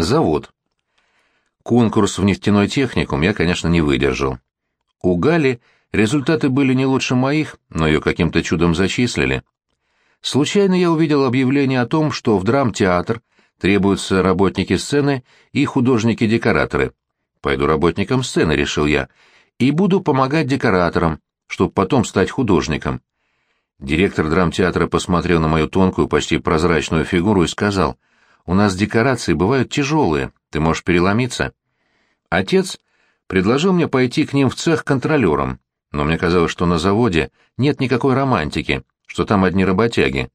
Завод. Конкурс в нефтяной техникум я, конечно, не выдержал. У Гали результаты были не лучше моих, но ее каким-то чудом зачислили. Случайно я увидел объявление о том, что в драмтеатр требуются работники сцены и художники-декораторы. Пойду работником сцены, решил я, и буду помогать декораторам, чтобы потом стать художником. Директор драмтеатра посмотрел на мою тонкую, почти прозрачную фигуру и сказал, «У нас декорации бывают тяжелые, ты можешь переломиться». Отец предложил мне пойти к ним в цех контролером, но мне казалось, что на заводе нет никакой романтики, что там одни работяги.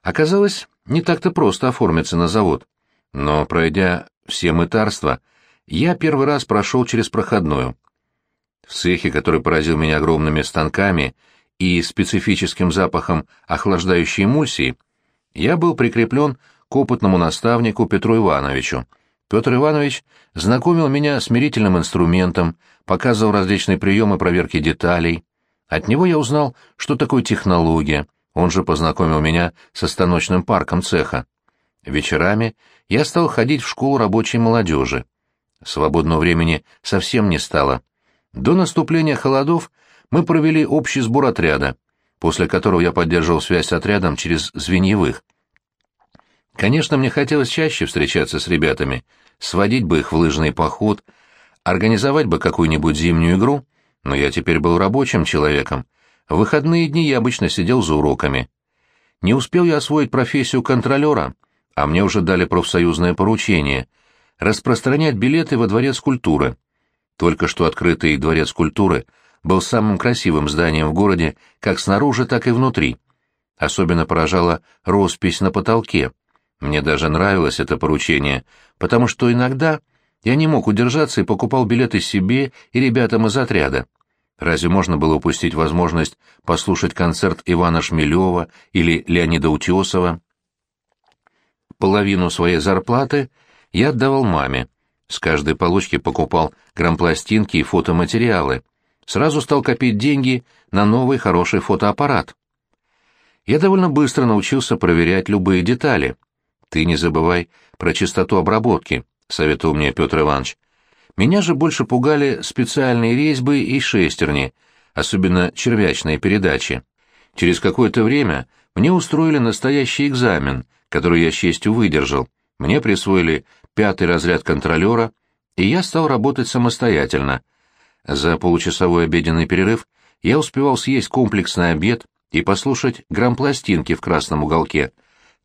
Оказалось, не так-то просто оформиться на завод. Но, пройдя все мытарства, я первый раз прошел через проходную. В цехе, который поразил меня огромными станками и специфическим запахом охлаждающей эмульсии, я был прикреплен к опытному наставнику Петру Ивановичу. Петр Иванович знакомил меня с мерительным инструментом, показывал различные приемы проверки деталей. От него я узнал, что такое технология, он же познакомил меня со станочным парком цеха. Вечерами я стал ходить в школу рабочей молодежи. Свободного времени совсем не стало. До наступления холодов мы провели общий сбор отряда, после которого я поддерживал связь с отрядом через звеньевых. Конечно, мне хотелось чаще встречаться с ребятами, сводить бы их в лыжный поход, организовать бы какую-нибудь зимнюю игру, но я теперь был рабочим человеком. В выходные дни я обычно сидел за уроками. Не успел я освоить профессию контролера, а мне уже дали профсоюзное поручение — распространять билеты во Дворец культуры. Только что открытый Дворец культуры был самым красивым зданием в городе как снаружи, так и внутри. Особенно поражала роспись на потолке. Мне даже нравилось это поручение, потому что иногда я не мог удержаться и покупал билеты себе и ребятам из отряда. Разве можно было упустить возможность послушать концерт Ивана Шмелева или Леонида Утесова? Половину своей зарплаты я отдавал маме. С каждой получки покупал грампластинки и фотоматериалы. Сразу стал копить деньги на новый хороший фотоаппарат. Я довольно быстро научился проверять любые детали. Ты не забывай про частоту обработки, советовал мне Петр Иванович. Меня же больше пугали специальные резьбы и шестерни, особенно червячные передачи. Через какое-то время мне устроили настоящий экзамен, который я с честью выдержал. Мне присвоили пятый разряд контролера, и я стал работать самостоятельно. За получасовой обеденный перерыв я успевал съесть комплексный обед и послушать грампластинки в красном уголке.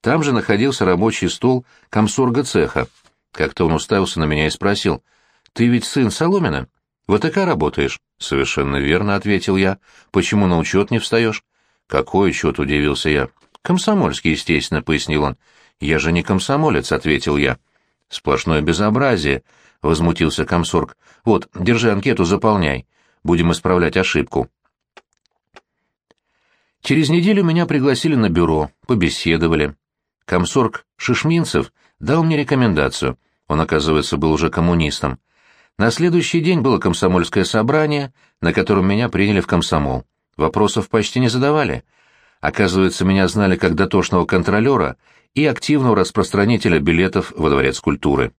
Там же находился рабочий стол комсорга цеха. Как-то он уставился на меня и спросил — ты ведь сын Соломина? В ВТК работаешь? Совершенно верно, ответил я. Почему на учет не встаешь? Какой учет, удивился я. Комсомольский, естественно, пояснил он. Я же не комсомолец, ответил я. Сплошное безобразие, возмутился комсорг. Вот, держи анкету, заполняй. Будем исправлять ошибку. Через неделю меня пригласили на бюро, побеседовали. Комсорг Шишминцев дал мне рекомендацию. Он, оказывается, был уже коммунистом. На следующий день было комсомольское собрание, на котором меня приняли в комсомол. Вопросов почти не задавали. Оказывается, меня знали как дотошного контролера и активного распространителя билетов во Дворец культуры.